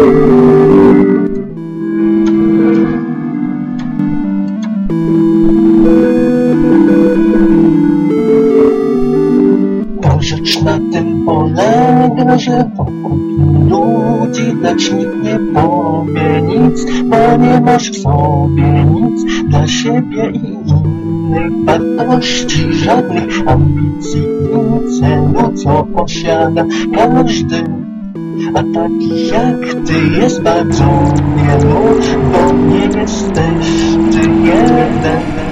Ta rzecz na tym polega, że wokół ludzi, lecz nikt nie powie nic, bo nie masz w sobie nic dla siebie i innych wartości, żadnych. Ambicji, nic celu, co posiada każdy a takich jak ty jest bardzo wielu, bo nie jesteś ty jeden.